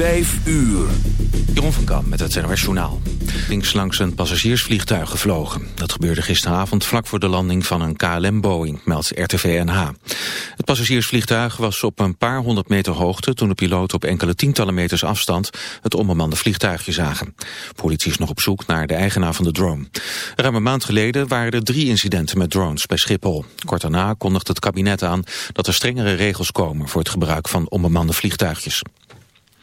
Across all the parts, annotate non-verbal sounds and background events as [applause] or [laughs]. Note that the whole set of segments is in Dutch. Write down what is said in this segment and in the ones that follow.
Vijf uur. Jeroen van Kam met het NOS Journaal. Links langs een passagiersvliegtuig gevlogen. Dat gebeurde gisteravond vlak voor de landing van een KLM-Boeing, meldt RTV-NH. Het passagiersvliegtuig was op een paar honderd meter hoogte... toen de piloten op enkele tientallen meters afstand het onbemande vliegtuigje zagen. Politie is nog op zoek naar de eigenaar van de drone. Ruim een maand geleden waren er drie incidenten met drones bij Schiphol. Kort daarna kondigde het kabinet aan dat er strengere regels komen... voor het gebruik van onbemande vliegtuigjes.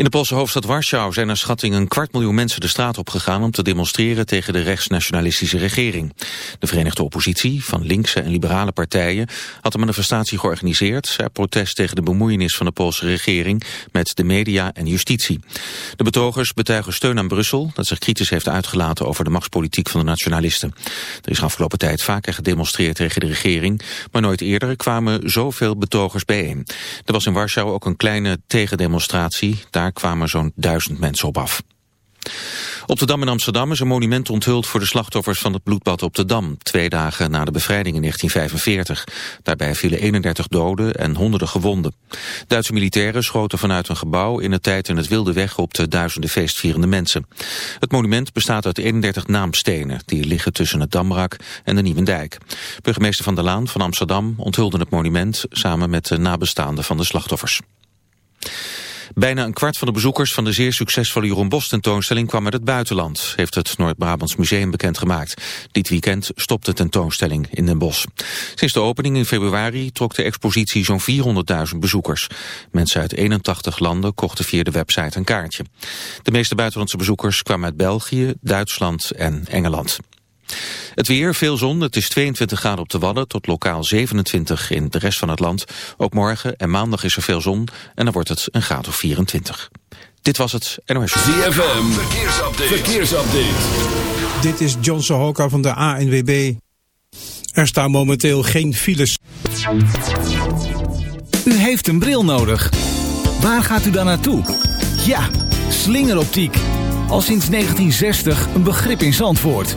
In de Poolse hoofdstad Warschau zijn naar schatting een kwart miljoen mensen de straat op gegaan om te demonstreren tegen de rechtsnationalistische regering. De Verenigde Oppositie van linkse en liberale partijen had een manifestatie georganiseerd uit protest tegen de bemoeienis van de Poolse regering met de media en justitie. De betogers betuigen steun aan Brussel dat zich kritisch heeft uitgelaten over de machtspolitiek van de nationalisten. Er is afgelopen tijd vaker gedemonstreerd tegen de regering, maar nooit eerder kwamen zoveel betogers bijeen. Er was in Warschau ook een kleine tegendemonstratie, daar kwamen zo'n duizend mensen op af. Op de Dam in Amsterdam is een monument onthuld voor de slachtoffers van het bloedbad op de Dam, twee dagen na de bevrijding in 1945. Daarbij vielen 31 doden en honderden gewonden. Duitse militairen schoten vanuit een gebouw in de tijd in het wilde weg op de duizenden feestvierende mensen. Het monument bestaat uit 31 naamstenen, die liggen tussen het Damrak en de Nieuwendijk. Burgemeester Van der Laan van Amsterdam onthulde het monument samen met de nabestaanden van de slachtoffers. Bijna een kwart van de bezoekers van de zeer succesvolle Jeroen Bos tentoonstelling kwam uit het buitenland, heeft het Noord-Brabants Museum bekendgemaakt. Dit weekend stopt de tentoonstelling in Den Bosch. Sinds de opening in februari trok de expositie zo'n 400.000 bezoekers. Mensen uit 81 landen kochten via de website een kaartje. De meeste buitenlandse bezoekers kwamen uit België, Duitsland en Engeland. Het weer, veel zon. Het is 22 graden op de Wadden tot lokaal 27 in de rest van het land. Ook morgen en maandag is er veel zon en dan wordt het een graad of 24. Dit was het NOS. ZFM, verkeersupdate. verkeersupdate. Dit is John Sohoka van de ANWB. Er staan momenteel geen files. U heeft een bril nodig. Waar gaat u dan naartoe? Ja, slingeroptiek. Al sinds 1960 een begrip in Zandvoort.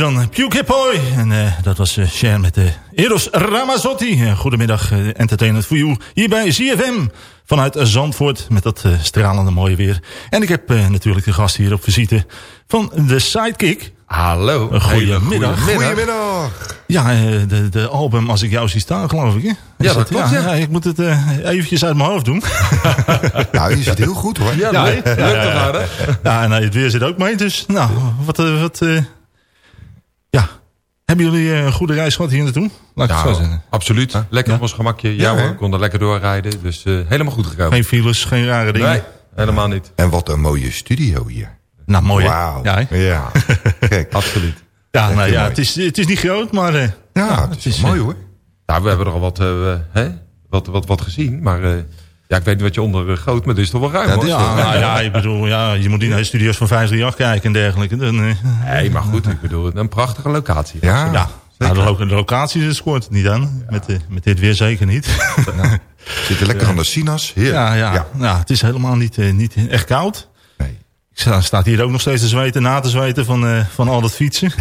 Dan. Pew Kipoy. En eh, dat was eh Cher met de Eros Ramazzotti. Eh, goedemiddag, eh, Entertainment for You. Hier bij ZFM. Vanuit Zandvoort met dat eh, stralende mooie weer. En ik heb eh, natuurlijk de gast hier op visite van de Sidekick. Hallo. Een goedemiddag. Goedemiddag. Ja, eh, de, de album Als ik jou zie staan, geloof ik. Hè? Is Ja, dat het? klopt, ja. ik moet het eh, eventjes uit mijn hoofd doen. [laughs] Nou, je zit heel goed hoor. Ja, nee. leuk. Leuk toch aardig? Ja, nee, het weer zit ook mee. Dus, nou, wat... eh, wat eh. Hebben jullie eh, een goede reis gehad hier naartoe? Laat ik het zo zeggen. absoluut. Lekker op ons gemakje. Ja, Ja, hoor, hè? kon er lekker doorrijden. Dus eh, helemaal goed gekomen. Geen files, geen rare dingen. Nee, helemaal niet. En wat een mooie studio hier. Nou, mooi? Wauw. Ja? Ja. [laughs] Kijk. Absoluut. Ja, nou ja, het is, het is niet groot, maar... eh, Ja, het is mooi hoor. Nou, we hebben er al wat, eh, hè? Wat, wat, wat gezien. Maar eh, ja, ik weet niet wat je onder eh, groot, maar dit is toch wel ruim Ja, hoor. Ja, nou ja, ik bedoel, ja, je moet niet naar de studio's van 538 kijken en dergelijke. Dan, eh, Nee, maar goed, ik bedoel, een prachtige locatie. Ja, ja, nou, de, lo- de locatie scoort het niet aan. Met, eh, met dit weer zeker niet. [laughs] Zitten lekker aan de sinaas. Heerlijk. ja, ja, ja. het is helemaal niet, eh, niet echt koud. Nee. Ik sta, staat hier ook nog steeds te zweten, na te zweten van, eh, van al dat fietsen. [laughs]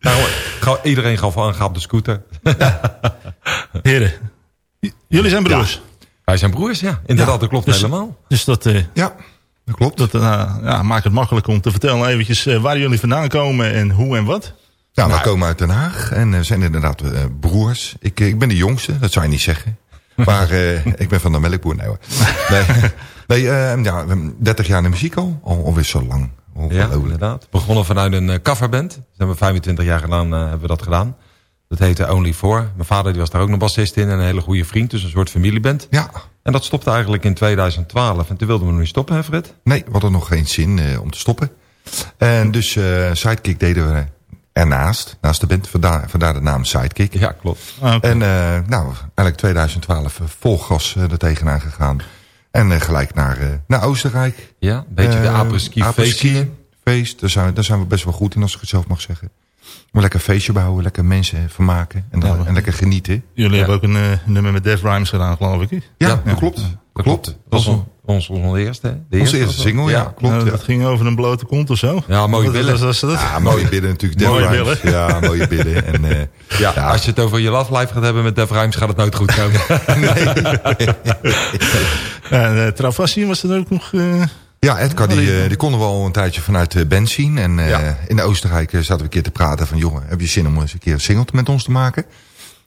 Nou, ga- iedereen gaf aan, op de scooter. [laughs] Heren, jullie zijn broers. Wij zijn broers, ja. Inderdaad, dat klopt Dus- helemaal. Dus dat, eh, Ja, dat klopt. dat eh, ja, maakt het makkelijk om te vertellen eventjes eh, waar jullie vandaan komen en hoe en wat. Nou, we komen uit Den Haag en zijn inderdaad broers. Ik, ik ben de jongste, dat zou je niet zeggen. [laughs] Maar eh, ik ben van de melkboer. Nee hoor. Nee, [laughs] nee eh, ja, we hebben 30 jaar in de muziek al. Al alweer zo lang. Ja, inderdaad. Begonnen vanuit een eh, coverband. Dat hebben we 25 jaar gedaan, eh, hebben we dat gedaan. Dat heette Only Four. Mijn vader die was daar ook nog bassist in en een hele goede vriend. Dus een soort familieband. Ja, En dat stopte eigenlijk in 2012. En toen wilden we nog niet stoppen, hè Fred? nee, we hadden nog geen zin eh, om te stoppen. En dus eh, Sidekick deden we ernaast. Naast de band, vandaar, vandaar de naam Sidekick. Ja, klopt. Ah, oké. En eh, nou, eigenlijk 2012 eh, vol gas er tegenaan gegaan. En gelijk naar, eh, naar Oostenrijk. Ja, een beetje de apres-ski apres-ski. feestje. feest. Daar zijn, we, daar zijn we best wel goed in, als ik het zelf mag zeggen. Maar lekker feestje bouwen, lekker mensen vermaken en, Ja, en lekker genieten. Jullie Ja. hebben ook een eh, nummer met Def Rhymes gedaan, geloof ik. Ja, dat klopt. Dat klopt. Dat was on- ons, onze eerste, hè? De Onze eerste single, ja, klopt. Nou, ja. dat ging over een blote kont of zo. Ja, mooie billen. wat was dat? Ja, mooie billen natuurlijk. Def Mooie billen. Ja, mooie billen. En, eh, Ja, als je het over je love life gaat hebben met Def Rhymes, gaat het nooit goed komen. En uh, was er ook nog... eh, Ja, Edgar, die, eh, die konden we al een tijdje vanuit de band zien. En eh, Ja. in Oostenrijk eh, zaten we een keer te praten van... jongen, heb je zin om eens een keer een single met ons te maken?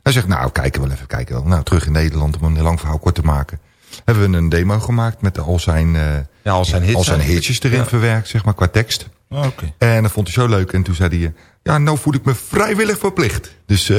Hij zegt, nou, kijken wel even, kijken wel. Nou, terug in Nederland, om een lang verhaal kort te maken... hebben we een demo gemaakt met al zijn, eh, Ja, al zijn hits, al zijn hitjes erin Ja. verwerkt, zeg maar, qua tekst. oh, Oké. En dat vond hij zo leuk. En toen zei hij, eh, ja, nou voel ik me vrijwillig verplicht. Dus, eh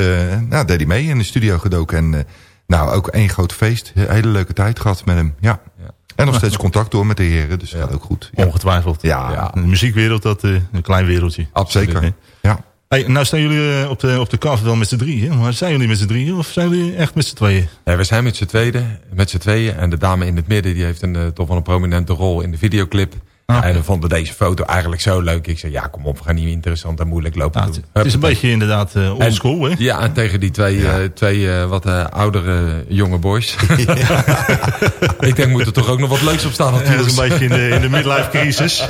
nou, deed hij mee in de studio gedoken. En, eh, nou, ook één groot feest. Hele leuke tijd gehad met hem, ja. Ja. En nog steeds contact door met de heren, dus dat gaat ook goed. Ja. Ongetwijfeld. Ja. Ja, De muziekwereld, dat eh, een klein wereldje. Absoluut. Zeker. Ja. Hey, nou staan jullie eh, op de, op de cover wel met z'n drieën. Maar zijn jullie met z'n drieën of zijn jullie echt met z'n tweeën? Nee, we zijn met z'n tweeën, met z'n tweeën. En de dame in het midden die heeft een, eh, toch wel een prominente rol in de videoclip. Ah. En we vonden deze foto eigenlijk zo leuk. Ik zei, ja, kom op, we gaan niet interessant en moeilijk lopen Ja, doen. het, is een beetje inderdaad eh En- oldschool, hè? Ja, en tegen die twee, eh, twee eh, wat eh, oudere jonge boys. [laughs] [laughs] ik denk, moet er toch ook nog wat leuks op staan Ja, dat natuurlijk. is een beetje in de, in de midlife crisis. [laughs]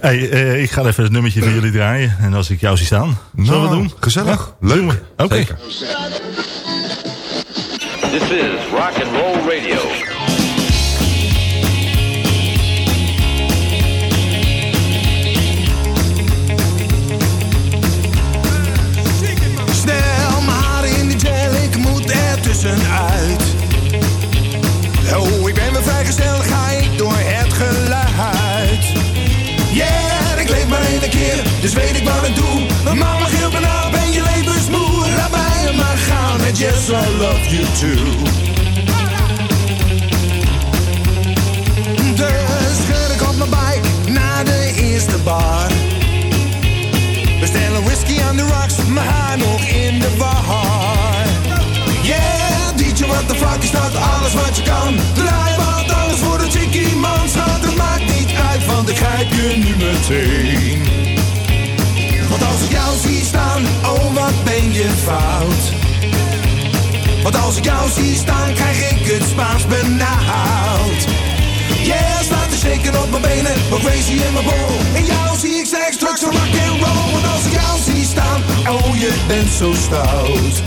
hey, eh, ik ga even het nummertje voor jullie draaien. En als ik jou zie staan, zullen we Nou, doen? Gezellig. Leuk. Oké. This is Rock and Roll Radio. Oh, ik ben weer vrijgesteld, ga ik door het geluid. Yeah, ik leef maar één keer, dus weet ik wat ik doe. Mijn mama gilt me na, ben je levensmoe. Laat mij maar gaan, and yes, I love you too. Dus schud ik op mijn bike naar de eerste bar. Bestel een whisky aan de rocks, mijn haar nog in de war. The fuck is dat? Alles wat je kan. Draai wat alles voor de chickie man. Schat, het maakt niet uit, want ik grijp je nu meteen. Want als ik jou zie staan, oh wat ben je fout. Want als ik jou zie staan, krijg ik het Spaans benauwd. Yeah, staat te shaken op mijn benen, maar crazy in mijn bol. En jou zie ik seks, drugs en rock and roll. Want als ik jou zie staan, oh je bent zo stout.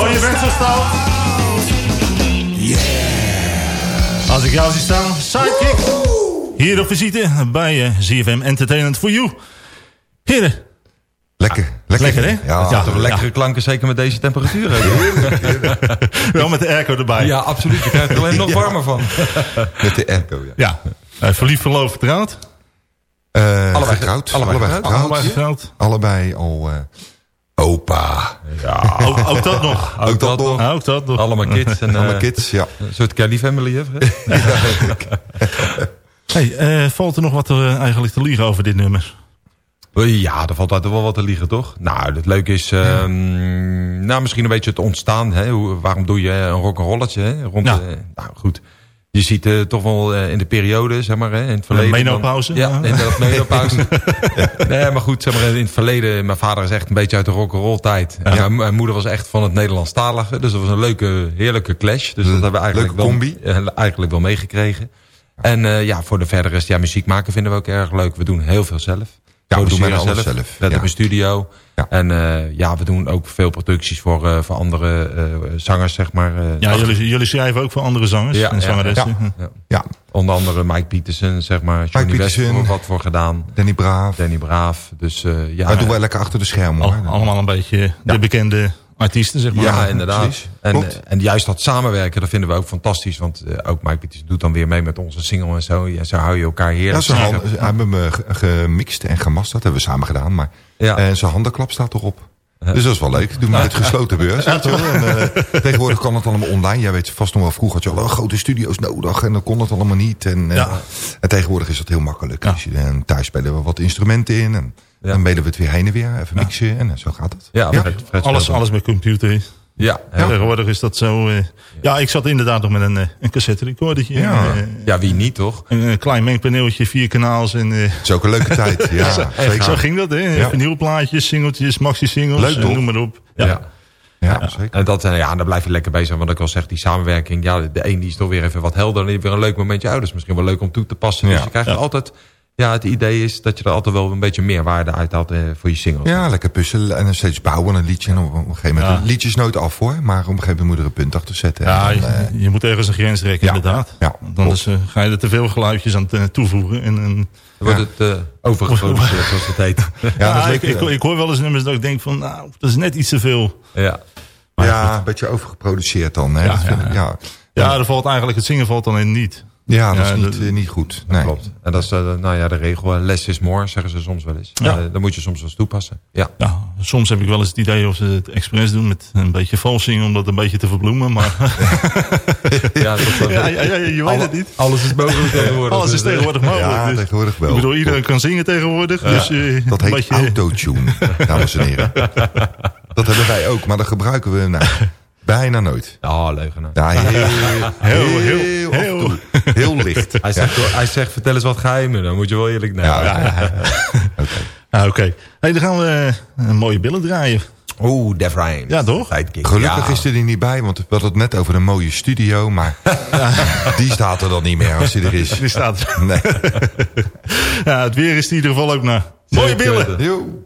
Oh, zo je bent zo stout. Als ik jou zie staan, sidekick. Hier op visite bij eh, ZFM Entertainment for You. Heren, Lekker. Lekker, Lekker, hè? Ja, Ja, toch lekkere klanken, zeker met deze temperaturen. [laughs] wel met de airco erbij. Ja, absoluut. Je krijgt er alleen [laughs] nog warmer van. [laughs] Met de airco, ja. Ja. Eh, verliefd, verloofd, vertrouwd. Eh, Allebei getrouwd. allebei getrouwd. Allebei getrouwd. Allebei al eh, opa. Ja, [laughs] Ook, ook dat nog. ook dat nog. Ook dat nog. Allemaal kids. En, Allemaal eh, kids, ja. Een soort Kelly family, hè? [laughs] [laughs] Hey, eh, valt er nog wat er, eh, eigenlijk te liegen over dit nummer? Ja, er valt altijd wel wat te liegen, toch? Nou, het leuke is... ehm, nou, misschien een beetje het ontstaan. Hè? Hoe, waarom doe je een rock'n'rolletje? Rond, Ja. eh, nou, goed. Je ziet eh, toch wel eh, in de periode, zeg maar, hè, in het verleden... dan- menopauze? Ja, Ja. inderdaad, [laughs] menopauze. nee, maar goed, zeg maar, in het verleden... Mijn vader is echt een beetje uit de rock'n'roll tijd. En mijn, mijn moeder was echt van het Nederlandstalige. Dus dat was een leuke, heerlijke clash. Dus dat hebben we eigenlijk Leuke wel, combi. eh, eigenlijk wel meegekregen. En eh, ja, voor de verdere rest, ja, muziek maken vinden we ook erg leuk. We doen heel veel zelf. Ja, we doen alles zelf, We hebben ja. een studio. Ja. En eh, ja, we doen ook veel producties voor, eh, voor andere eh, zangers, zeg maar. eh, Ja, jullie, jullie schrijven ook voor andere zangers Ja, en zangeressen. ja. ja. Ja, Onder andere Mike Peterson, zeg maar. Johnny West Peterson. voor wat voor gedaan. Danny Braaf. Danny Braaf. Dus eh, ja. Maar doen wij lekker achter de schermen, Al- hoor. allemaal een beetje de bekende artiesten, zeg maar. Ja, inderdaad. En, eh, en juist dat samenwerken, dat vinden we ook fantastisch. Want eh, ook Mike Peterson doet dan weer mee met onze single en zo. Ja, zo hou je elkaar Ja, heerlijk hand- ze hebben me ge- gemixt en gemast. Dat hebben we samen gedaan. Maar Ja. En zijn handenklap staat erop. Dus dat is wel leuk. Doen we met gesloten beurs. weet je wel. En, eh, tegenwoordig kan het allemaal online. Jij weet vast nog wel, vroeger had je al grote studio's nodig. En dan kon het allemaal niet. En, eh, Ja. en tegenwoordig is dat heel makkelijk. Dus, en thuis spelen we wat instrumenten in. En Ja. dan mailen we het weer heen en weer. Even mixen. En eh, zo gaat het. Ja, Ja. Fred- Fred Alles, alles met computer. Ja, Ja. Tegenwoordig is dat zo... eh, ja, ik zat inderdaad nog met een, eh, een cassette recordertje. Ja. Eh, ja, wie niet toch? een, een klein mengpaneeltje, vier kanaals. En, Het is ook een leuke tijd. [laughs] Ja, zo, zeker. zo ging dat, hè? Ja. Vinylplaatjes, singeltjes, maxi-singles, noem maar op. Ja. Ja. Zeker. En dat, ja, dan blijf je lekker bezig. Want ik al zeg, die samenwerking. Ja, de een die is toch weer even wat helder. En die weer een leuk momentje. Dus misschien wel leuk om toe te passen. Ja. Dus je krijgt Ja. altijd... Ja, het idee is dat je er altijd wel een beetje meer waarde uithaalt eh, voor je singles. Ja, lekker puzzelen en dan steeds bouwen een liedje. En op een gegeven moment, Ja. een liedje is nooit af hoor. Maar op een gegeven moment moet er een punt achter zetten. Ja, En dan, eh, je, je moet ergens een grens trekken, Ja. inderdaad. Ja, Want Anders eh, ga je er te veel geluidjes aan toevoegen. En, en, Dan wordt het eh, overgeproduceerd, zoals het heet. ja, [laughs] ja, dat is ik, ik, ik hoor wel eens nummers dat ik denk van, nou, dat is net iets te veel. ja. ja, een beetje overgeproduceerd dan. Hè? Ja, dat vind ja, ik, ja. Ja, er valt eigenlijk, het zingen valt dan in niet. Ja, dat is niet, dat- eh, niet goed. Nee. Klopt. En dat is eh, nou ja, de regel. eh, Less is more, zeggen ze soms wel eens. Ja. Dan moet je soms wel eens toepassen. Ja. Ja, soms heb ik wel eens het idee of ze het expres doen met een beetje vals zingen om dat een beetje te verbloemen. Maar [laughs] Ja, ja, ja, je weet het niet. Alles is mogelijk tegenwoordig. Alles is tegenwoordig mogelijk. Ja, dus- tegenwoordig wel. ik bedoel, iedereen kan zingen tegenwoordig. Dus, Dat heet beetje, autotune, dames en heren. [laughs] Dat hebben wij ook, maar dat gebruiken we nou, bijna nooit. Ja, leugenaar. Ja, [laughs] heel, Heel, heel, heel, heel licht. Hij zegt, hij zegt, vertel eens wat geheimen. Dan moet je wel eerlijk nemen. Ja, ja, [laughs] Oké. Ah, Oké, hey, dan gaan we eh, een mooie billen draaien. Oeh, Def Ryan. Ja, toch? Gelukkig Ja. is hij er niet bij, want we hadden het net over een mooie studio, maar [laughs] die staat er dan niet meer als hij er is. Die staat er. Nee. Ja, het weer is in ieder geval ook naar. Mooie Zeker billen. Yo.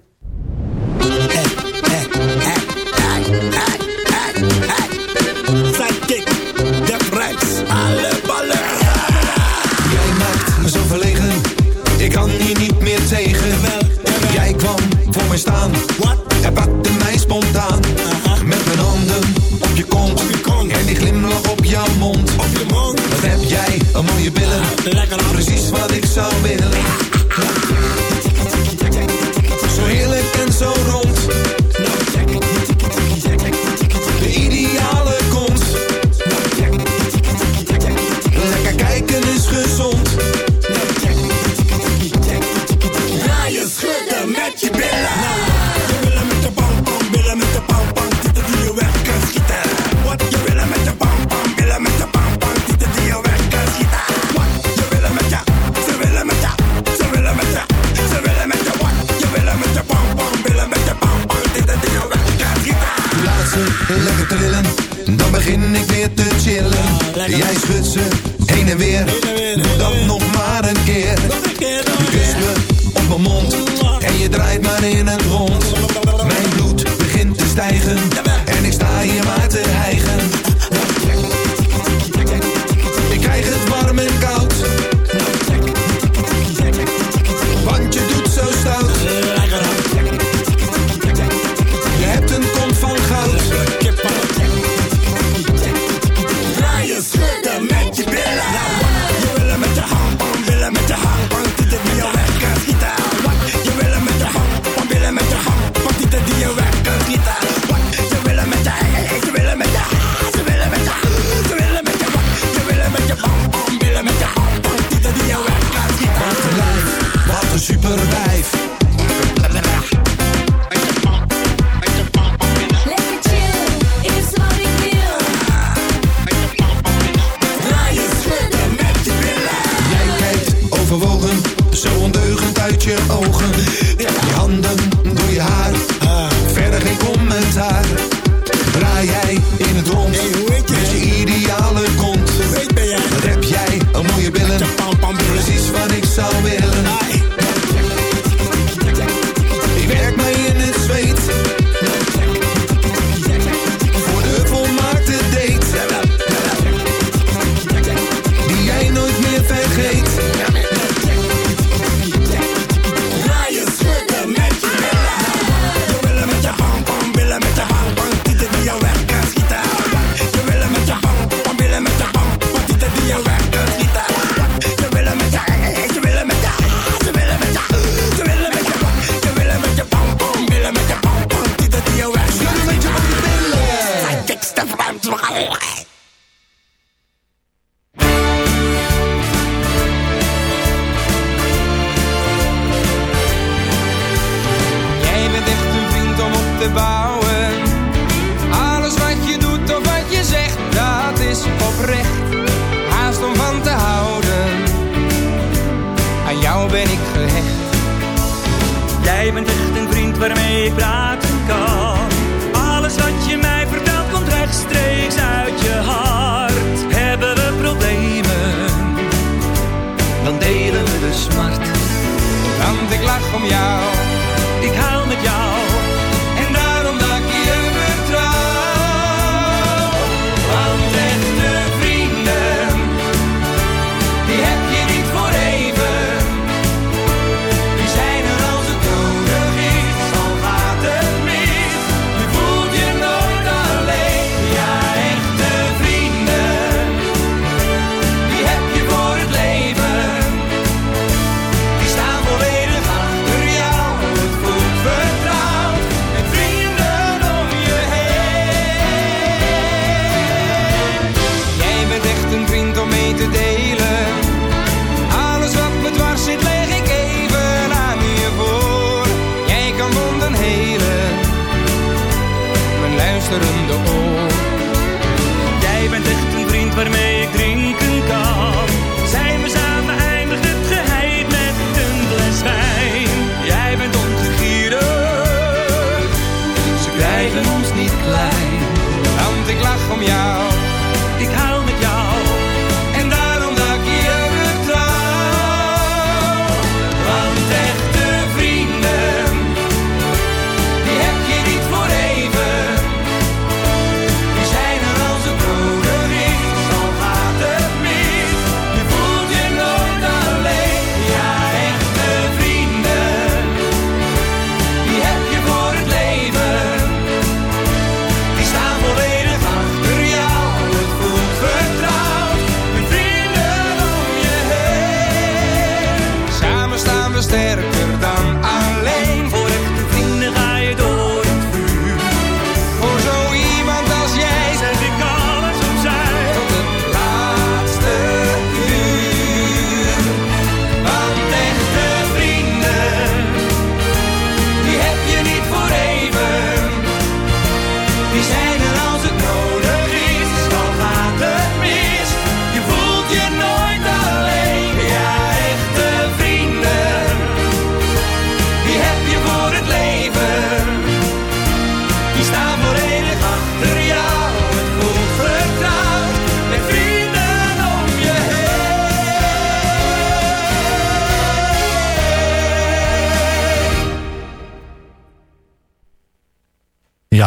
superwijf.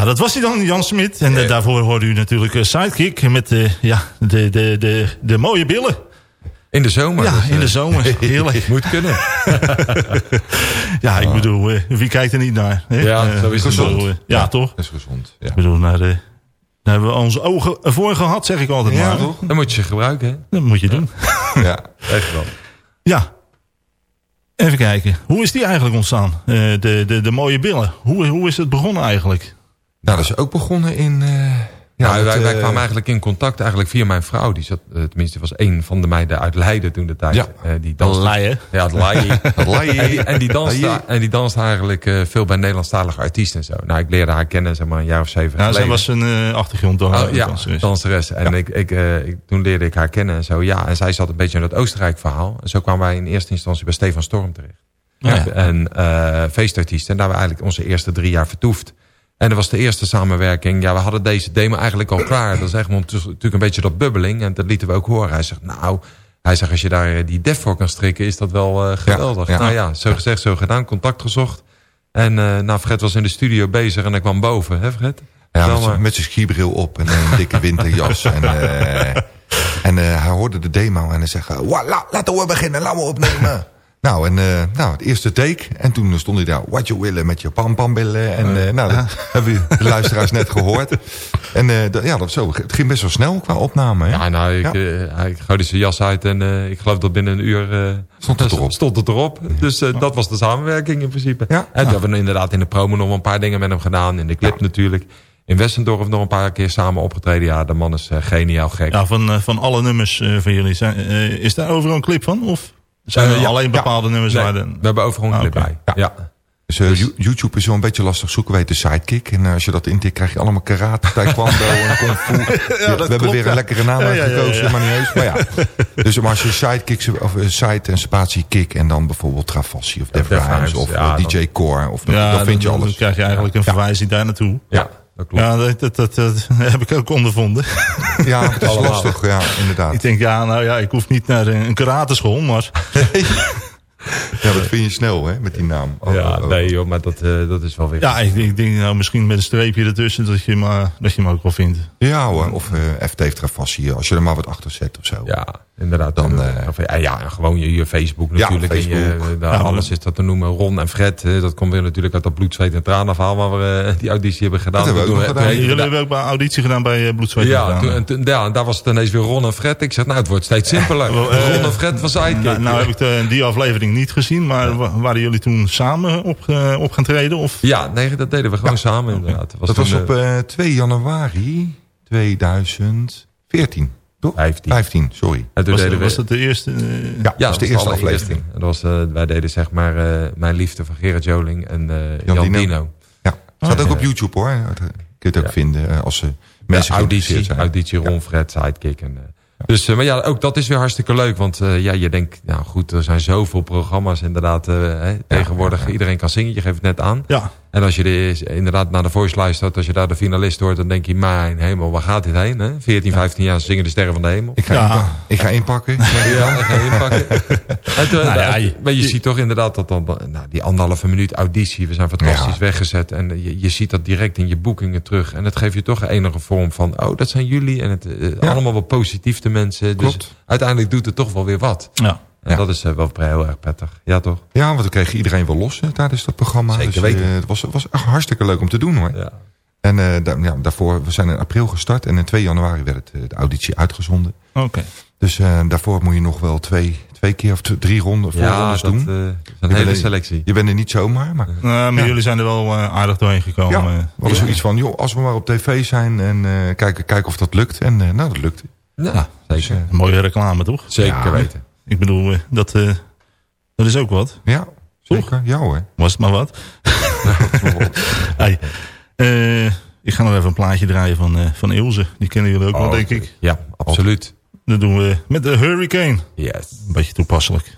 Dat was hij dan, Jan Smit. En eh, daarvoor hoorde u natuurlijk eh, Sidekick met eh, ja, de, de, de, de mooie billen. In de zomer. Ja, in de zomer. [laughs] Heerlijk. Moet kunnen. [laughs] Ja, ik bedoel, eh, wie kijkt er niet naar? Hè? Ja, zo is bedoel, eh, ja, toch? Dat is gezond. Ja. Ik bedoel, naar, daar hebben we onze ogen voor gehad, zeg ik altijd Ja, maar. toch? Dan moet je ze gebruiken, hè? Dat moet je doen. Ja. Echt wel. Ja. Even kijken. Hoe is die eigenlijk ontstaan? De, de, de mooie billen. Hoe, hoe is het begonnen eigenlijk? Nou, dat is ook begonnen in... eh, Ja, met, wij, wij eh, kwamen eigenlijk in contact eigenlijk via mijn vrouw. Die zat, eh, tenminste, was een van de meiden uit Leiden toen de tijd. Ja. Eh, die danste, Leien. Ja, het Leien. [laughs] En die, en die danste, en die danste eigenlijk eh, veel bij Nederlandstalige artiesten en zo. Nou, ik leerde haar kennen, zeg maar, een jaar of zeven Ja, zij was een eh, achtergrond dan. Oh, ja, danseres. danseres. En ik, ik, eh, ik, toen leerde ik haar kennen en zo. Ja, en zij zat een beetje in het Oostenrijk verhaal. En zo kwamen wij in eerste instantie bij Stefan Storm terecht. Ja. En eh feestartiest. En daar hebben we eigenlijk onze eerste drie jaar vertoefd. En dat was de eerste samenwerking. Ja, we hadden deze demo eigenlijk al klaar. Dat is echt natuurlijk een beetje dat bubbeling. En dat lieten we ook horen. Hij zegt, nou... Hij zegt, als je daar eh, die def voor kan strikken, is dat wel eh, geweldig. ja. Nou ja, zo gezegd, zo gedaan. Contact gezocht. En eh nou, Fred was in de studio bezig en hij kwam boven. Hè, Fred? Ja, met, maar. met zijn skibril op en een dikke winterjas. en [laughs] en hij hoorde de demo en hij zegt... eh, "Wa, la- laten we beginnen, laten we opnemen. Nou, en, eh, nou, het eerste take. En toen stond hij daar, what you willen, met je pampambillen. En eh, nou, dat [laughs] hebben we de luisteraars net gehoord. En eh, dat- ja, dat, zo, het ging best wel snel qua opname. Hè? Ja, nou, ik, hij gooide zijn jas uit en eh, ik geloof dat binnen een uur... eh, Stond het [laughs] erop. Stond het erop. Dus eh, dat was de samenwerking in principe. Ja. En toen hebben we inderdaad in de promo nog een paar dingen met hem gedaan. In de clip natuurlijk. In Westendorf nog een paar keer samen opgetreden. Ja, de man is geniaal gek. Ja, van, van alle nummers van jullie. Zijn, eh, is daar overal een clip van? Of zijn Eh, er ja. alleen bepaalde nummers Nee, waar de... we hebben overal een Ah, clip bij. Ja. Dus, eh, You- YouTube is wel een beetje lastig zoeken. Weet de sidekick. En eh, als je dat intikt, krijg je allemaal karate, taekwondo en [laughs] kung fu. Ja, we hebben weer ja. een lekkere naam Ja, ja, ja, uitgekozen, ja. maar niet eens. Maar ja. [laughs] Dus maar als je sidekick, of eh, side en spatie kick en dan bijvoorbeeld Travassi of Def of ja, eh, dan- DJ Core. Of, dan, ja, dan vind je alles. Dan krijg je eigenlijk een verwijzing daar naartoe. Ja, dat klopt. Ja, dat, dat, dat, dat [laughs] heb ik ook ondervonden. [laughs] Ja, het is Allemaal. lastig. Ja, inderdaad. ik denk, ja, nou ja, ik hoef niet naar een, een karateschool, maar... [laughs] [laughs] Ja, dat vind je snel, hè, met die naam. Oh, ja, oh, oh. nee joh, maar dat, eh, dat is wel weer... Ja, ik, denk- ik denk nou misschien met een streepje ertussen dat je, maar, dat je hem ook wel vindt. Ja hoor, of eh FT Travassi, als je er maar wat achter zet of zo. Ja, inderdaad. Dan, Dan, eh, of, ja, ja, en gewoon je, je Facebook Ja, natuurlijk. en Facebook. je, daar Ja, alles is dat te noemen. Ron en Fred, eh, dat komt weer natuurlijk uit dat bloed, zweet en tranen verhaal... waar we eh, die auditie hebben gedaan. Dat hebben we ook gedaan. jullie hebben ook bij een auditie gedaan bij uh, Bloedzweet. en Ja, Tranen. toen, en toen- ja, en daar was het ineens weer Ron en Fred. Ik zeg, nou, het wordt steeds [laughs] simpeler. Eh, Ron en Fred van Sidekick. Nou, nou heb ik de, die aflevering niet gezien, maar wa- waren jullie toen samen op, eh, op gaan treden? Of? Ja, nee, dat deden we gewoon samen inderdaad. Dat was op eh, eh, 2 januari 2014, toch? 15. 15, sorry. en toen Was, deden we, was dat de eerste? eh, Ja, ja, dat was de eerste aflevering. En dat was, eh, wij deden zeg maar eh, Mijn Liefde van Gerard Joling en eh, Jan, Jan Dino. Dino. Ja, staat ook ja. op YouTube hoor. Kun je het ook Ja. vinden eh, als ze Ja, mensen geïnteresseerd auditie, zijn. auditie Ron, Fred, Sidekick. En, eh, Dus, eh, maar ja, ook dat is weer hartstikke leuk. Want eh, ja, je denkt, nou goed, er zijn zoveel programma's inderdaad. eh, hè, tegenwoordig, iedereen kan zingen, je geeft het net aan. Ja, En als je de, inderdaad naar de voice luistert, als je daar de finalist hoort, dan denk je, mijn hemel, waar gaat dit heen? Hè? 14, 15 jaar zingen de sterren van de hemel. Ik ga, Ja. inpa- ik ga inpakken. [laughs] Ja, dan ga je inpakken. [laughs] En toen- Nou ja, je- maar je, ziet toch inderdaad dat dan, nou, die anderhalve minuut auditie, we zijn fantastisch Ja. weggezet. En je, je ziet dat direct in je boekingen terug. En het geeft je toch een enige vorm van, oh, dat zijn jullie. En het eh, Ja. allemaal wel positief de mensen. Dus uiteindelijk doet het toch wel weer wat. ja. En Ja. dat is eh, wel heel erg prettig. Ja, toch? Ja, want we kregen iedereen wel los tijdens dat programma. Zeker dus, weten. eh, het was, was echt hartstikke leuk om te doen hoor. Ja. En eh, ja, daarvoor, we zijn in april gestart en in 2 januari werd het, de auditie uitgezonden. Oké. Dus daarvoor moet je nog wel twee, twee keer of drie ronden, Ja, voorrondes dat doen. is een Je hele bent selectie. Je bent er niet zomaar, maar Nou, maar Ja. jullie zijn er wel aardig doorheen gekomen. ja, we hadden zoiets van, joh, als we maar op tv zijn en kijken, kijken of dat lukt. En nou, dat lukte. Ja, Dus, zeker. Een mooie reclame, toch? Zeker Ja. weten. Ik bedoel, eh, dat, eh, dat is ook wat. ja, zeker. Ja hoor. Was het maar wat. [laughs] hey, eh, ik ga nog even een plaatje draaien van, eh, van Ilse. Die kennen jullie ook wel, Oh, denk ik. Ja, absoluut. Dat doen we met de Hurricane. Yes. Een beetje toepasselijk.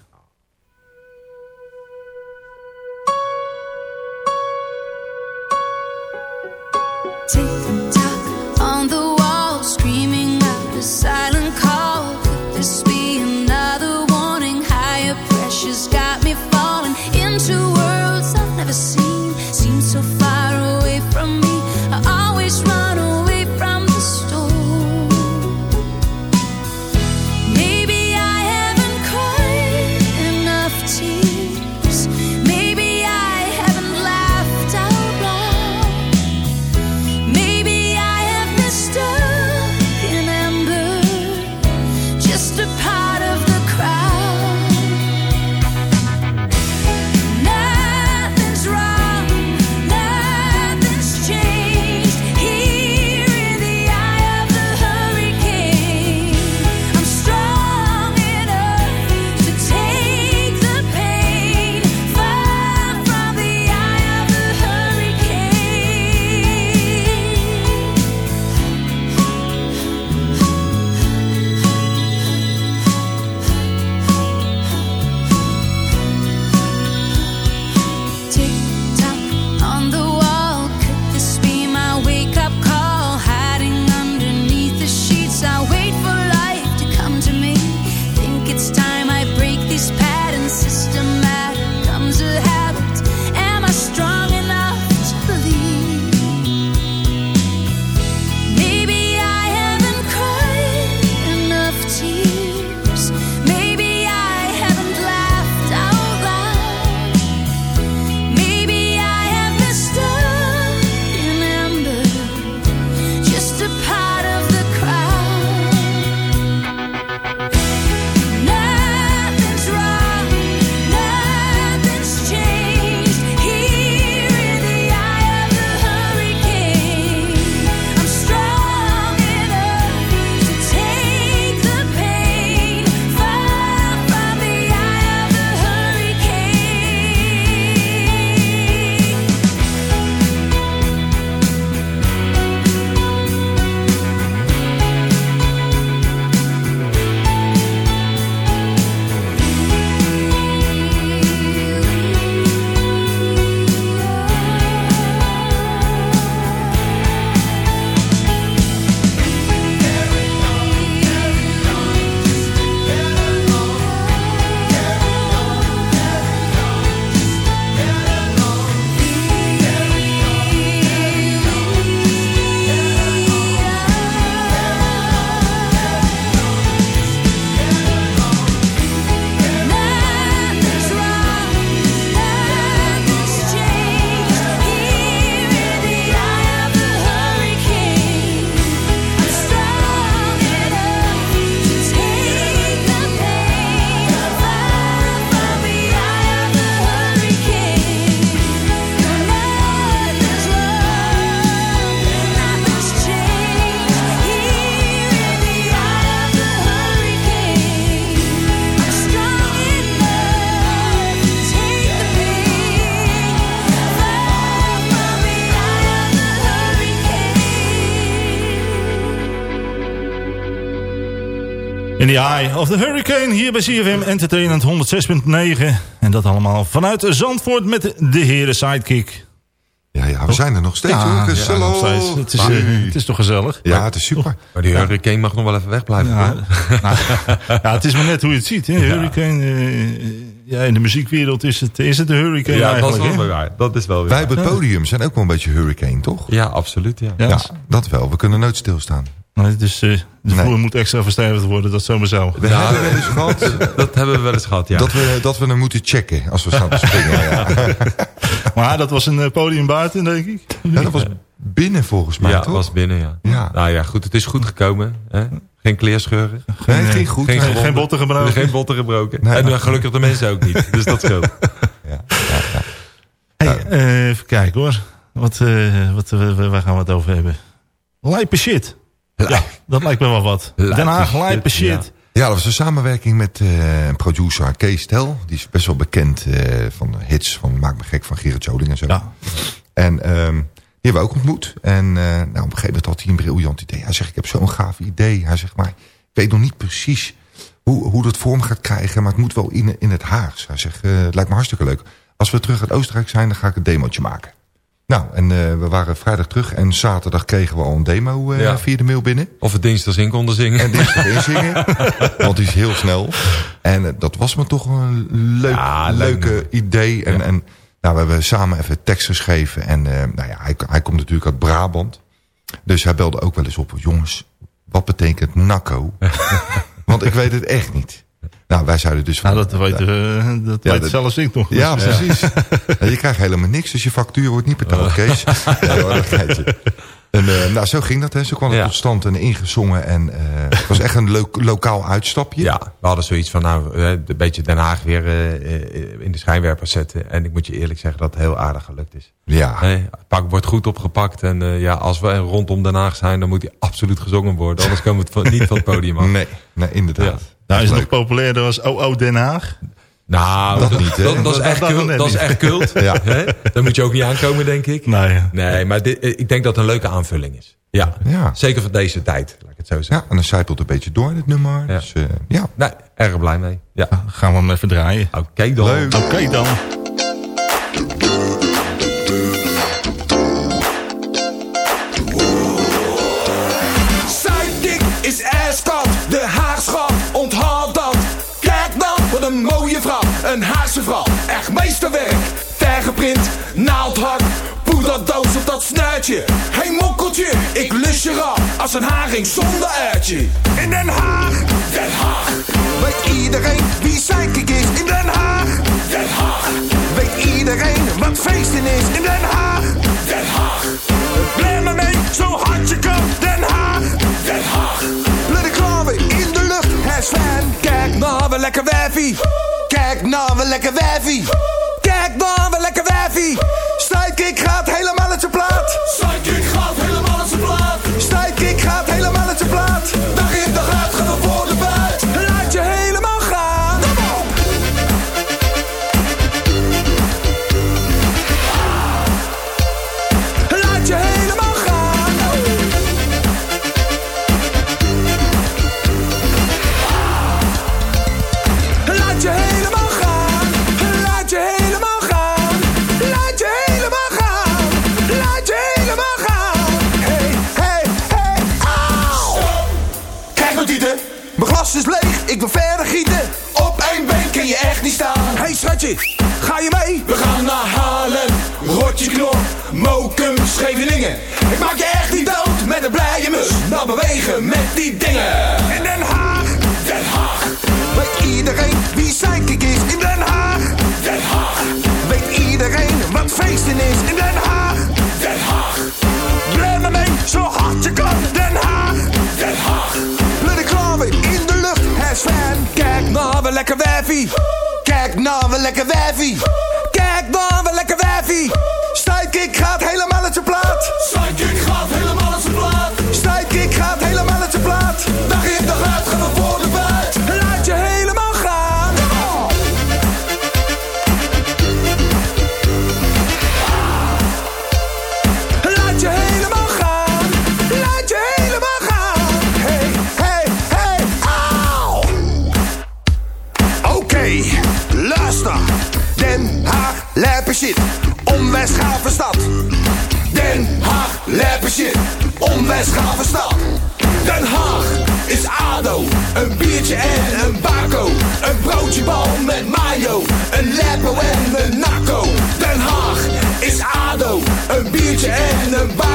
Eye of the Hurricane, hier bij CFM Entertainment 106.9. En dat allemaal vanuit Zandvoort met de heren Sidekick. Ja, ja, we zijn er nog steeds. Ja, hoor. ja, Gezellig. nog steeds. Het is, eh, het is toch gezellig? Ja, het is super. Maar die hurricane mag nog wel even wegblijven. Ja, hoor. [laughs] nou, ja, het is maar net hoe je het ziet. Hè? Hurricane, eh, ja, in de muziekwereld is het, is het de hurricane Ja, dat is eigenlijk. wel hè? waar. Dat is wel weer Wij op het podium zijn ook wel een beetje hurricane, toch? Ja, absoluut. Ja. Ja, Ja, dat wel. We kunnen nooit stilstaan. Nee, dus eh, de Nee. vloer moet extra verstijverd worden, dat zomaar zo. We Ja, hebben wel eens gehad [laughs] Dat hebben we wel eens gehad, ja. dat, we, dat we hem moeten checken als we staan te springen. Ja. [laughs] Maar dat was een eh, podium buiten, denk ik. Ja, dat was binnen volgens mij, ja, toch? was binnen, ja. Ja. Nou ja, goed, het is goed gekomen. Hè? Geen kleerscheuren. Nee, het ging goed. Geen, geen botten gebroken. Geen botten gebroken. Nee. En eh, gelukkig de mensen ook niet. [laughs] Dus dat scheelt. Ja, ja, ja. Hey, eh, even kijken hoor. Wat, eh, wat, waar gaan we het over hebben? Lijpe shit. Ja, dat lijkt me wel wat. Lijpe Den Haag, shit. Ja, dat was een samenwerking met eh, een producer Kees Tel. Die is best wel bekend eh, van de hits van Maak me gek van Gerrit Joling en zo. Ja. En ehm, die hebben we ook ontmoet. En eh, nou, op een gegeven moment had hij een briljant idee. Hij zegt, ik heb zo'n gaaf idee. Hij zegt, maar ik weet nog niet precies hoe, hoe dat vorm gaat krijgen. Maar het moet wel in, in het Haags. Hij zegt, het lijkt me hartstikke leuk. Als we terug uit Oostenrijk zijn, dan ga ik een demootje maken. Nou, en eh, we waren vrijdag terug. En zaterdag kregen we al een demo eh, Ja. via de mail binnen. Of we dinsdags in konden zingen. En dinsdag inzingen. [laughs] want die is heel snel. En eh, dat was me toch een leuk, Ja, leuke idee. En, en nou, we hebben samen even tekst geschreven. En nou ja, hij, hij komt natuurlijk uit Brabant. Dus hij belde ook wel eens op. Jongens, wat betekent nakko? [laughs] want ik weet het echt niet. Nou, wij zeiden dus... Nou, dat weet, uh, dat Ja, weet dat- zelfs ik nog. Ja, precies. Je krijgt helemaal niks, dus je factuur wordt niet betaald, Kees. Nee, hoor, dat. [laughs] En, eh, nou, zo ging dat. Hè. Zo kwam het Ja. tot stand en ingezongen. En eh, het was echt een lo- lokaal uitstapje. Ja, we hadden zoiets van, nou, een beetje Den Haag weer in de schijnwerpers zetten. En ik moet je eerlijk zeggen dat het heel aardig gelukt is. Ja. Nee, het pak wordt goed opgepakt. En eh, ja, als we rondom Den Haag zijn, dan moet hij absoluut gezongen worden. Anders [laughs] komen we het van- niet van het podium af. Nee, nee inderdaad. Nou, is het nog populairder als OO Den Haag? Nou, Dat dat, niet, hè? dat, dat is echt dat cult. Dat is echt cult. [laughs] Ja. Hè? Daar moet je ook niet aankomen, denk ik. Nee. Nee, maar dit, ik denk dat het een leuke aanvulling is. Ja, Ja. zeker van deze tijd, laat ik het zo zeggen. Ja, en dan zijpelt een beetje door dit nummer. Ja. Dus eh, ja. Nee, erg blij mee. Ja. Gaan we hem even draaien. Oké dan. Oké dan. Meesterwerk, vergeprint, naaldhak, poederdoos op dat snuitje. Hey mokkeltje, ik lus je rap, als een haring zonder uitje. In Den Haag, Den Haag. Weet iedereen wie Sidekick is in Den Haag? Den Haag. Weet iedereen wat feesten is in Den Haag? Den Haag. Blij me mee, zo hard je kan, Den Haag. Den Haag. Let ik klaar in de lucht, het Sven. Kijk nou, we lekker wijfie. Kijk nou, we lekker wijfie. Kijk nou, we lekker wijfie. Sidekick gaat helemaal uit zijn plaat. Sidekick gaat helemaal uit zijn plaat. Sidekick gaat helemaal uit zijn plaat. Je echt niet staan. Hey schatje, ga je mee? We gaan naar Halen, Rotje Knor, Mokum, Scheveningen. Ik maak je echt niet dood met een blije mus. Nou bewegen met die dingen. Kijk nou, we lekker wijfie. Kijk nou, we lekker wijfie. Kijk nou, we lekker wijfie. Sidekick gaat helemaal uit zijn plaat. Onwetschave stad. Den Haag is ADO, een biertje en een bako. Een broodje bal met mayo, een leppo en een nakko. Den Haag is ADO, een biertje en een bako.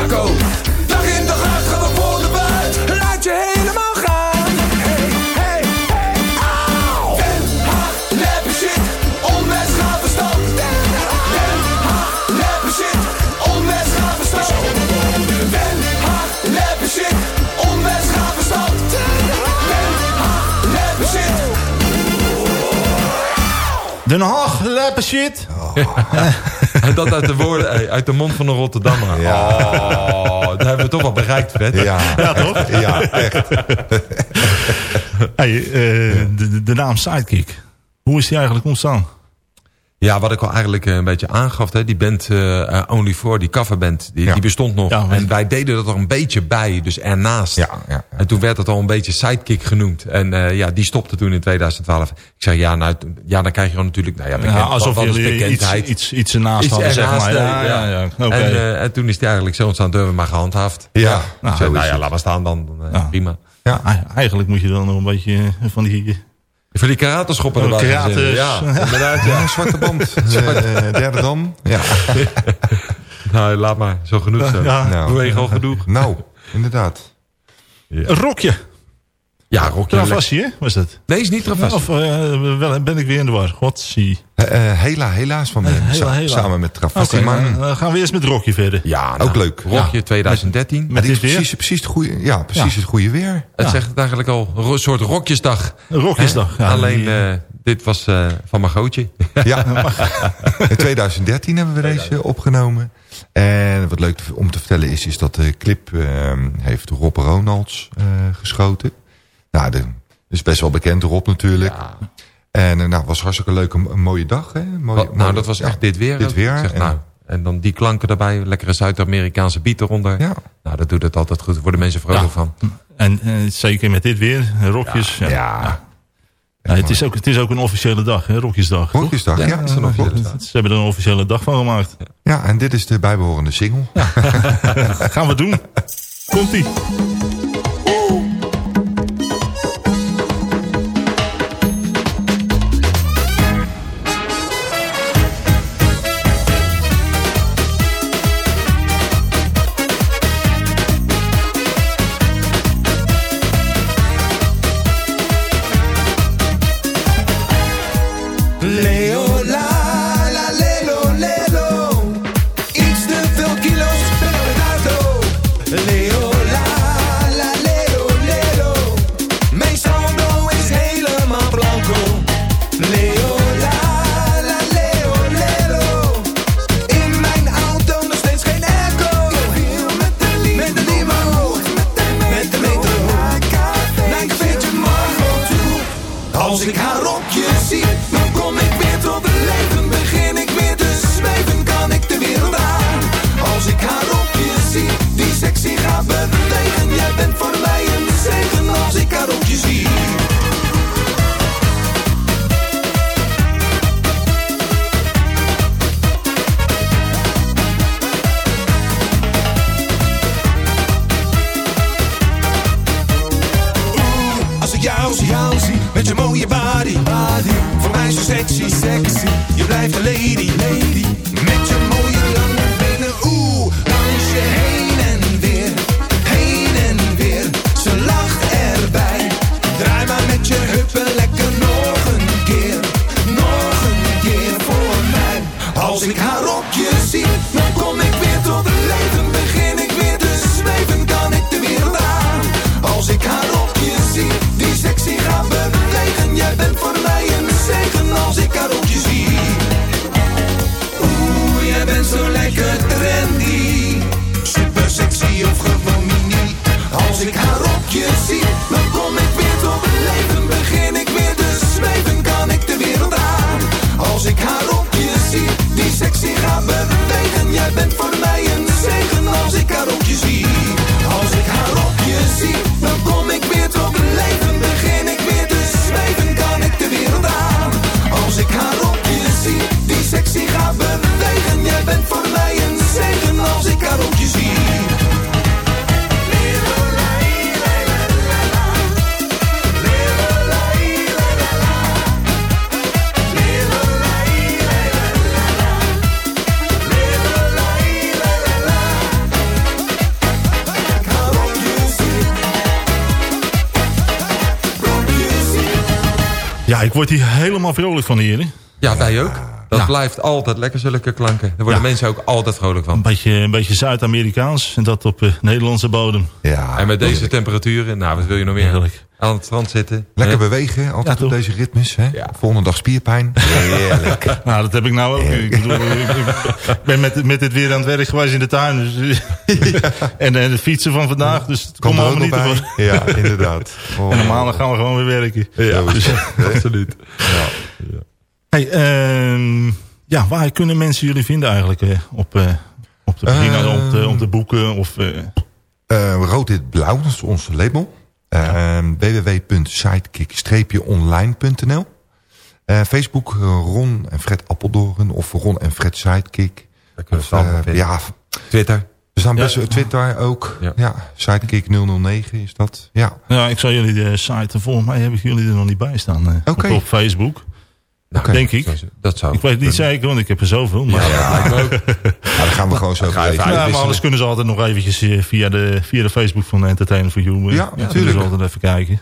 Den Haag, leppe shit. En [laughs] dat uit de woorden, uit de mond van een Rotterdammer. Ja. Oh, dat hebben we toch wel bereikt, Fred. Ja, Ja, toch? [laughs] ja echt. [laughs] Hey, eh, de, de- de naam Sidekick. Hoe is die eigenlijk ontstaan? Ja, wat ik al eigenlijk eh, een beetje aangaf. Hè, die band eh, Only For, die coverband, die, Ja. die bestond nog. Ja, en wij deden dat er een beetje bij, dus ernaast. Ja, ja, En toen werd het al een beetje sidekick genoemd. En ja, die stopte toen in 2012. Ik zeg, ja, nou, ja dan krijg je gewoon natuurlijk... Nou ja, bekend, alsof wat jullie iets, bekendheid. iets, iets ernaast Iets hadden, zeg maar. Ja, ja. Oké. En, eh, en toen is die eigenlijk zo ontstaan, durven we maar gehandhaafd. Ja, Nou, nou, zei, nou ja, laat maar staan dan. dan, Ja. Prima. Ja. Eigenlijk moet je dan nog een beetje van die... Voor die karateschoppen Oh, erbij karates. Ja, Ja. [laughs] inderdaad. Ja, Ja. zwarte band. [laughs] Eh, derde dam. Ja. [laughs] Nou, laat maar. Zo genoeg zo. Ja. Nou. We wegen al genoeg. Nou, inderdaad. Een rokje. Ja. Travassie, hè? Was dat? Nee, is niet Travassie. Of eh, wel, ben ik weer in de war? Godsie. Eh, eh, hela, helaas van hem. Hela, Sa- hela. Samen met Oké, Travassi. maar dan dan gaan we eerst met Rokje verder. Ja, ook nou, leuk. Rokje 2013. Met dit is dit weer? precies, precies, het goede, ja, precies Ja. het goede weer. Het zegt het eigenlijk al. Een soort rokjesdag. Rokjesdag. Alleen, die- eh, dit was eh, van mijn gootje. [laughs] Ja. [laughs] In 2013 hebben we deze opgenomen. En wat leuk om te vertellen is, is dat de clip eh, heeft Rob Ronalds eh, geschoten. Nou, de, is best wel bekend, Rob natuurlijk. En eh, nou, het was hartstikke leuk, een, een mooie dag. Hè? Mooie, Wat- nou, mooie- dat was ja, echt dit weer. Dit weer. Zeg, En- nou, en dan die klanken erbij. Lekkere Zuid-Amerikaanse beat eronder. Ja. Nou, dat doet het altijd goed. Daar worden mensen vrolijk Ja. van. En eh, zeker met dit weer, rokjes. Ja, ja. Ja, het, is ook, het is ook een officiële dag, hè? Rokjesdag. toch? Rokjesdag, ja. is een officiële dag. Ze hebben er een officiële dag van gemaakt. Ja, en dit is de bijbehorende single. [laughs] Gaan we doen. [laughs] Komt-ie. Ja, ik word hier helemaal vrolijk van hier. Ja, wij ook. Dat Ja. blijft altijd lekker, zulke klanken. Daar worden Ja. mensen ook altijd vrolijk van. Een beetje, een beetje Zuid-Amerikaans en dat op eh, Nederlandse bodem. Ja, En met deze temperaturen, nou, wat wil je nog meer? Heerlijk. Aan het strand zitten. Lekker Hè? bewegen, altijd Ja, op deze ritmes. Hè? Ja. Volgende dag spierpijn. Heerlijk. [laughs] Nou, dat heb ik nou ook. Ik, bedoel, ik, ik ben met, met dit weer aan het werk geweest in de tuin. Dus, [laughs] en, en het fietsen van vandaag, dus het komt er ook allemaal niet bij. ervan. Ja, inderdaad. Oh. [laughs] En normaal gaan we gewoon weer werken. Ja, Dus, absoluut. Hey, ehm, ja, waar kunnen mensen jullie vinden eigenlijk? eh, op, eh, op de pagina, Ehm. om, te, om te boeken? Of, eh, Eh, rood, dit, blauw, dat is ons label. Uh, www.sidekick-online.nl Eh, Facebook Ron en Fred Appeldoorn of Ron en Fred Sidekick. Of, ja, Twitter. we staan best Ja. op Twitter ook. Ja. Ja, Sidekick 009 is dat. Ja, ja, ik zal jullie de site, volgens mij heb ik jullie er nog niet bij staan. eh, op Facebook. Denk ik. Dat zou Ik weet het niet zeker, want ik heb er zoveel. Maar, ja, ja, dan gaan we gewoon zo even Ja, maar anders kunnen ze altijd nog eventjes eh, via de, via de Facebook van Entertainment for You. eh, Ja, kunnen natuurlijk. ze altijd even kijken.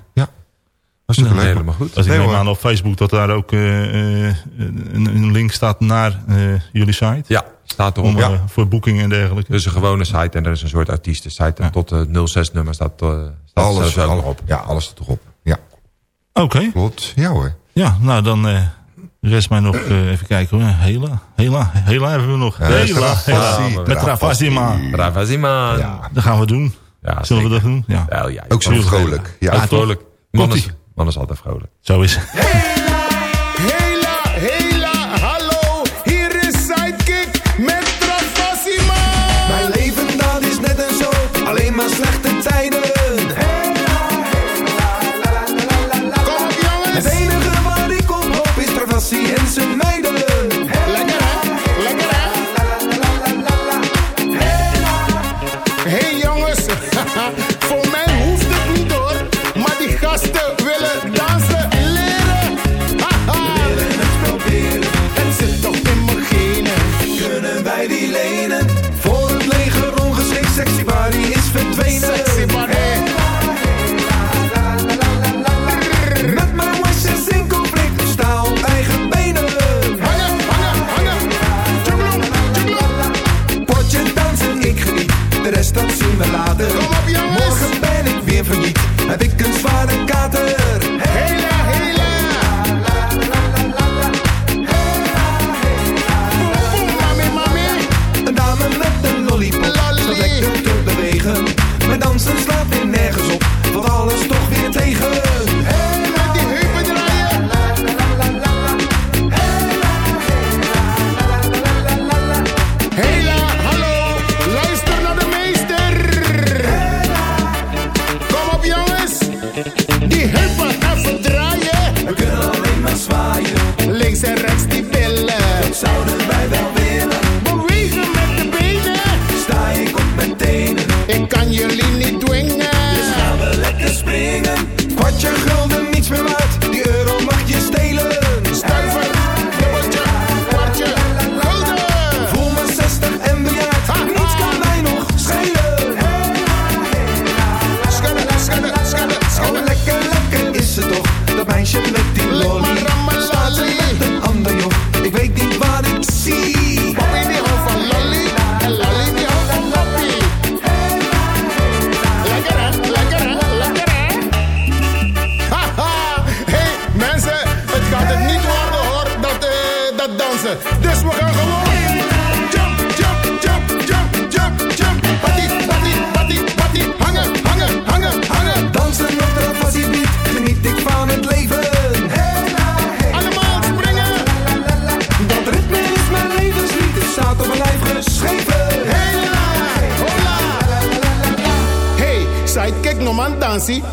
Hartstikke leuk. Helemaal goed. Als ik Nee, neem aan op Facebook dat daar ook eh, eh, een, een link staat naar eh, jullie site. Ja, staat erop. Om, Ja. voor boekingen en dergelijke. Dus een gewone site en er is een soort artiestensite. En tot de 06-nummer staat, eh staat Alles, zelfs ook alle- nog op. Ja, alles staat erop. Ja, Oké. klopt. Ja hoor. Ja, nou dan eh, rest mij nog eh, even kijken hoor. Hela, Hela, Hela hebben we nog. Ja, Hela. Hela. Met Travasima. Bravazima. Ja, Dat gaan we doen. Ja, Zullen we dat doen? Ja, Ja, ja, ook zo vrolijk. Ja, Ook vrolijk. Man is, Komt-ie. man is altijd vrolijk. zo is het. Hela, hela, Mijn dansen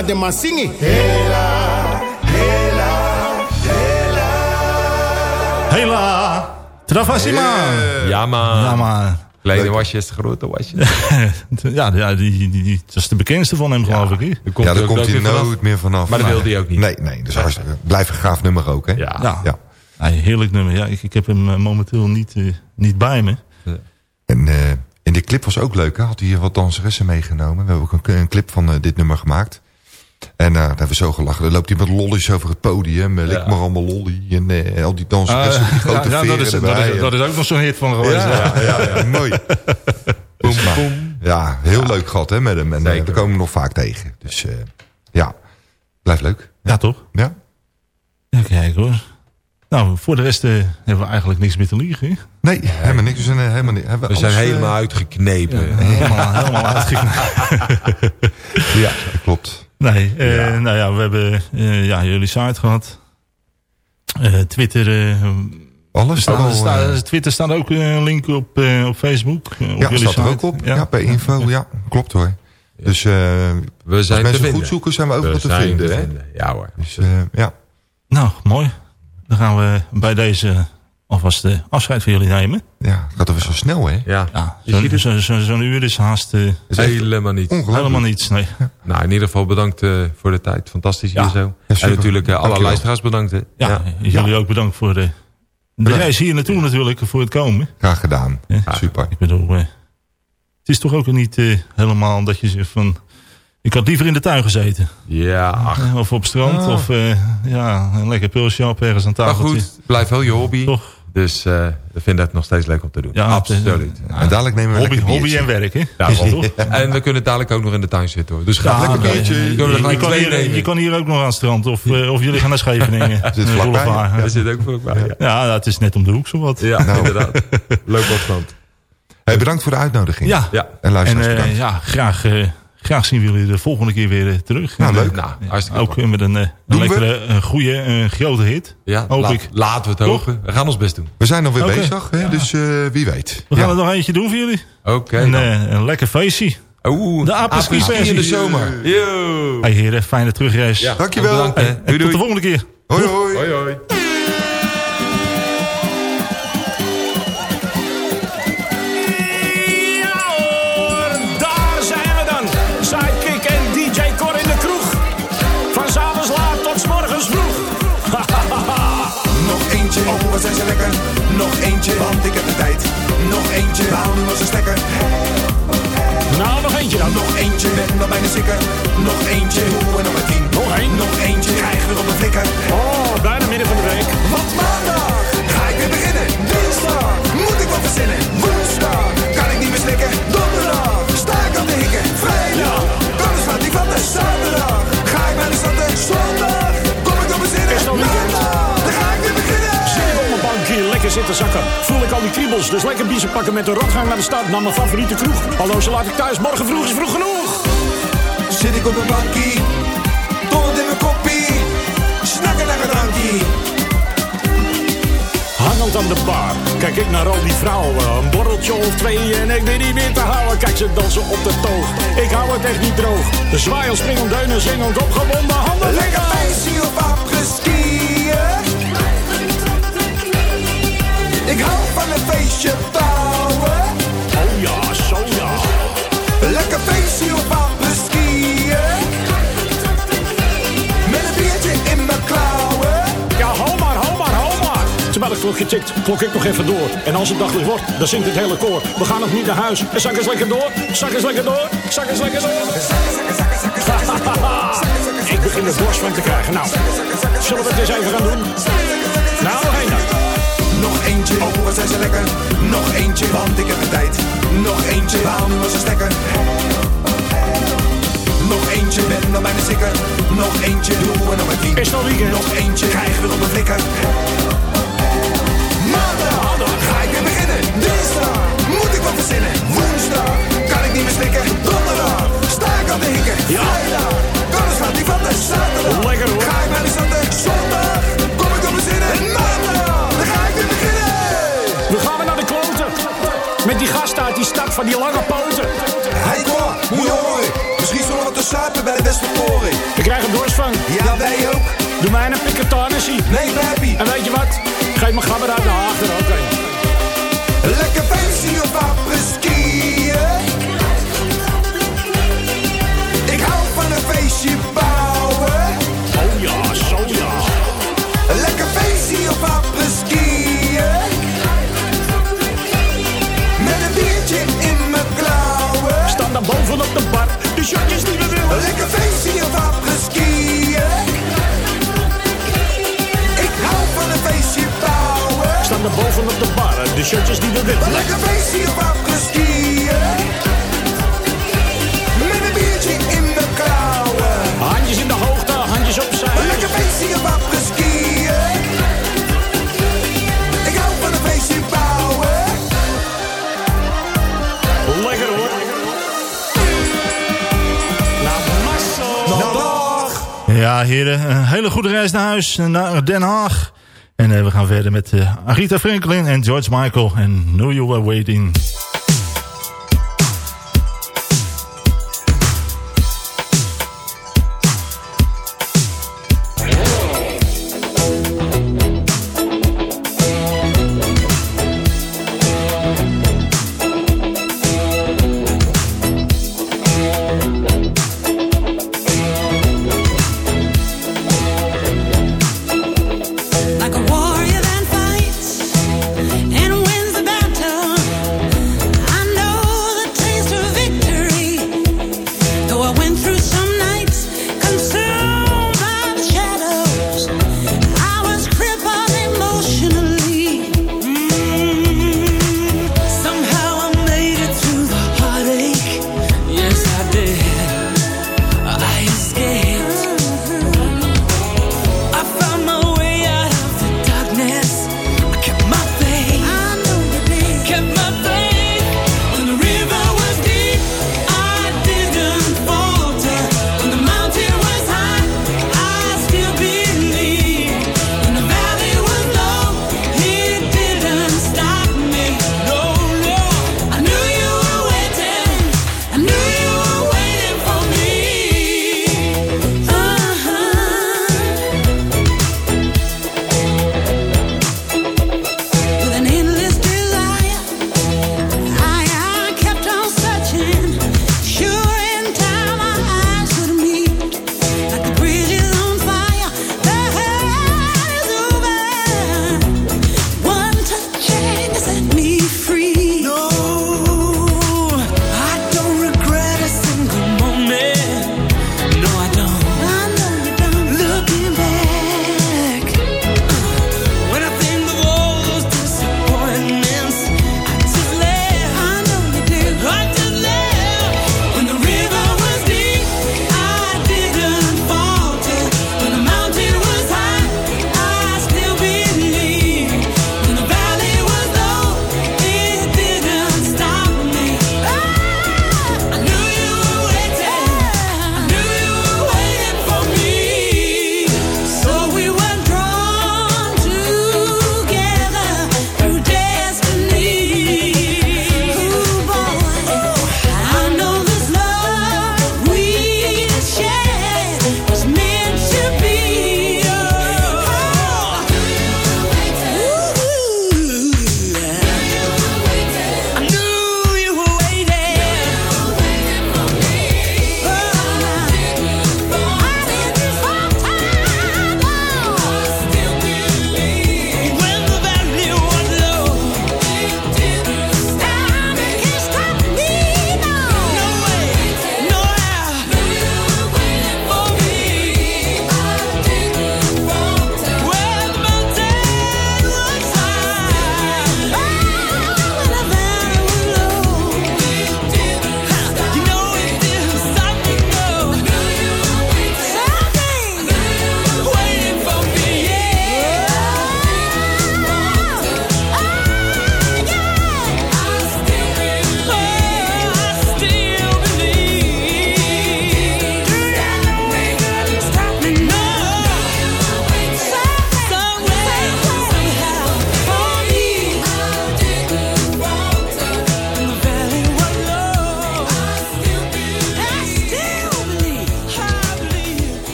maar de man singi. Hela, hela, Hela, Travassima. Ja man. Ja, maar... Kleine wasjes, grote wasjes. [laughs] Ja, ja die, die, die, dat is de bekendste van hem, geloof ik. hè? Daar komt ja, daar komt hij nooit meer vanaf. Maar dat wilde hij ook niet. Nee, nee. Dus hartstikke, blijf een gaaf nummer ook, hè? Ja. Ja. Heerlijk nummer. Ja, ik, ik heb hem eh, momenteel niet, eh, niet bij me. En, eh, en de clip was ook leuk, hè? Had hij hier wat danseressen meegenomen. We hebben ook een, een clip van dit nummer gemaakt. En uh, daar hebben we zo gelachen. Dan loopt hij met lollies over het podium. Ja. Lik maar allemaal lolly. En uh, al die danseressen, Ah, die grote ja, dat, is, dat, is, ook nog zo'n hit van geweest. Ja, ja, ja, [laughs] mooi. Dus, maar, ja, heel leuk gehad hè, met hem. En we komen hem nog vaak tegen. Dus ja, blijft leuk. Ja, toch? Ja. Ja, kijk hoor. Nou, voor de rest uh, hebben we eigenlijk niks meer te liegen. Hè? Nee, helemaal niks. We zijn, uh, helemaal, hebben we zijn helemaal uitgeknepen. Ja, helemaal, helemaal [laughs] uitgeknepen. ja, dat klopt. Nee, uh, ja. nou ja, we hebben ja, jullie site gehad. Twitter... Alles staat, al, staat, Twitter staat ook een link op, op Facebook. Op ja, jullie staat site. er ook op. Ja, ja bij info. Ja, klopt hoor. Dus we zijn als mensen goed zoeken, zijn we te vinden. Te hè? vinden. Ja hoor. Dus, ja. Nou, mooi. Dan gaan we bij deze alvast de afscheid van jullie nemen. Ja, het gaat alweer zo snel, hè? Ja. ja Zo'n zo, zo, zo uur is haast... Uh, is helemaal niets. Helemaal niets, nee. Ja. Nou, in ieder geval bedankt uh, voor de tijd. Fantastisch hier zo. en natuurlijk uh, alle luisteraars bedankt. Hè. Ja, ja, jullie ook bedankt voor de, de reis hier naartoe natuurlijk, voor het komen. Graag gedaan. Super. Ik bedoel, het is toch ook niet helemaal dat je zegt van... Ik had liever in de tuin gezeten. Ja. Ach. Of op strand. Ah. Of uh, ja, een lekker pilsje op ergens aan tafel. Maar goed, blijf wel je hobby. Toch? Dus uh, we vinden het nog steeds leuk om te doen. Ja, absoluut. Ja, en dadelijk nemen we hobby, een hobby en werk, hè? Ja? En we kunnen dadelijk ook nog in de tuin zitten, hoor. Dus ga ja, lekker nee, je, je, kan hier, je kan hier ook nog aan het strand. Of, uh, of jullie gaan naar Scheveningen. [laughs] zit vlakbij. Ja, zit ook vlakbij. Ja, ja het is net om de hoek, zo wat. Ja, nou. inderdaad. [laughs] Leuk afstand. Hey, bedankt voor de uitnodiging. Ja. ja. En luisteraars en, bedankt. ja, graag... Graag zien we jullie de volgende keer weer terug. Nou, leuk. Nou, hartstikke Ook met een, een lekkere, een goede, een grote hit. Ja, hoop laat, ik. laten we het hopen. We gaan ons best doen. We zijn alweer okay. bezig, hè? dus uh, wie weet. We gaan ja. er nog eentje doen voor jullie. Oké. Okay, een, uh, een lekker feestje. Oeh, de apres in de zomer. Yo. Hey heren, fijne terugreis. Ja. Dankjewel. Bedankt, hey, doei, doei. Tot de volgende keer. Hoi hoi. hoi, hoi. Wat zijn ze lekker. Nog eentje, want ik heb de tijd. Nog eentje, haal nu als een stekker. Nou, nog eentje dan. Nog eentje, ben nog bijna sikker. Nog eentje, hoe en nog maar tien. Nog één. Nog eentje, krijg weer op een flikker. Oh, bijna midden van de week. Want maandag ga ik weer beginnen. Dinsdag moet ik wat verzinnen. Woensdag kan ik niet meer slikken. Zitten zakken. Voel ik al die kriebels, dus lekker biezen pakken met de rotgang naar de stad. Naar mijn favoriete kroeg. Hallo, ze laat ik thuis. Morgen vroeg is vroeg genoeg. Zit ik op een bankie, tot in mijn koppie. Snakken naar een drankje. Hangend aan de bar, kijk ik naar al die vrouwen. Een borreltje of twee en ik weet niet meer te houden. Kijk ze dansen op de toog, ik hou het echt niet droog. De zwaaier springend, deunen, zingend, opgewonden handen. Lekker feestje op Ik hou van een feestje bouwen. Oh ja, zo ja. Lekker feestje op apres-skiën. Met een biertje in mijn klauwen. Ja, hou maar, hou maar, hou maar. Terwijl het klokje tikt, klok ik nog even door. En als het daglicht wordt, dan zingt het hele koor. We gaan nog niet naar huis. En zak eens lekker door, zak eens lekker door, zak eens lekker door. [laughs] ik begin er borst van te krijgen. Nou, zullen we het eens even gaan doen? Nou, dan. Nog eentje, oh wat zijn ze lekker. Nog eentje, want ik heb de tijd. Nog eentje, haal nu als een stekker. Nog eentje, ben dan bijna sikker. Nog eentje, doe en nog een tien. Is nog weekend. Nog eentje, krijg weer op een flikker. Maandag ga ik weer beginnen. Dinsdag moet ik wat verzinnen. Woensdag kan ik niet meer slikken. Donderdag sta ik aan de hikken. Vrijdag kan slaat niet van de zaterdag. Lekker hoor. Ga ik naar de stad zondag stad van die lange poten. Hey kwa, moet je horen. Misschien zullen we te suipen bij de Westertoren. Ik krijg dorst van. Ja, wij ook. Doe mij een piketanissie. Nee, baby. En weet je wat? Geef me gabber uit de Haag er ook een. De shirtjes die er wit. Lekker feestje op afgeskiën. Met een biertje in de klauwen. Handjes in de hoogte, handjes opzij. Lekker feestje op afgeskiën. Ik hou van een feestje bouwen. Lekker hoor. Nou, Marcel. Nou, dag. Ja, heren, een hele goede reis naar huis, naar Den Haag. En eh, we gaan verder met eh, Aretha Franklin en George Michael en Know You Were Waiting.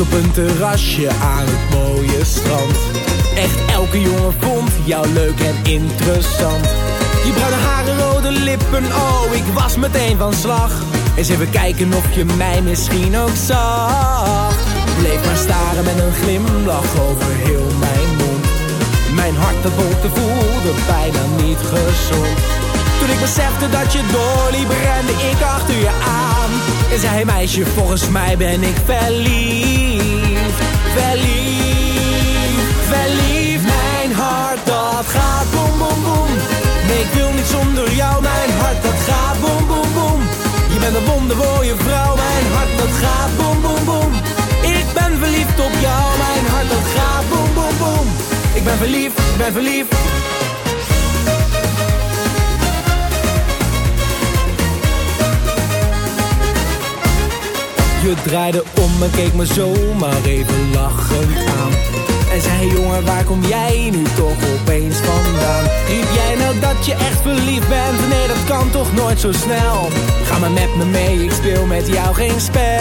Op een terrasje aan het mooie strand. Echt elke jongen vond jou leuk en interessant. Je bruine haren, rode lippen, oh, ik was meteen van slag. Eens even kijken of je mij misschien ook zag. Bleef maar staren met een glimlach over heel mijn mond. Mijn hart dat bonte voelde bijna niet gezond Toen ik besefte dat je doorliep rende ik achter je aan En zei meisje volgens mij ben ik verliefd Verliefd Mijn hart dat gaat boem boem boem. Nee ik wil niet zonder jou. Mijn hart dat gaat boem boem boem. Je bent een wonderwooie vrouw. Mijn hart dat gaat boem boem boem. Ik ben verliefd op jou. Mijn hart dat gaat boem boem boem. Ik ben verliefd, ik ben verliefd Je draaide om en keek me zomaar even lachend aan En zei jongen waar kom jij nu toch opeens vandaan Riep jij nou dat je echt verliefd bent Nee dat kan toch nooit zo snel Ga maar met me mee ik speel met jou geen spel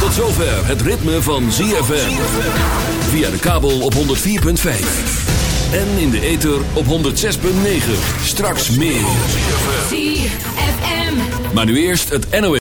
Tot zover het ritme van ZFM. Via de kabel op 104.5. En in de ether op 106.9. Straks meer. ZFM. Maar nu eerst het NOS.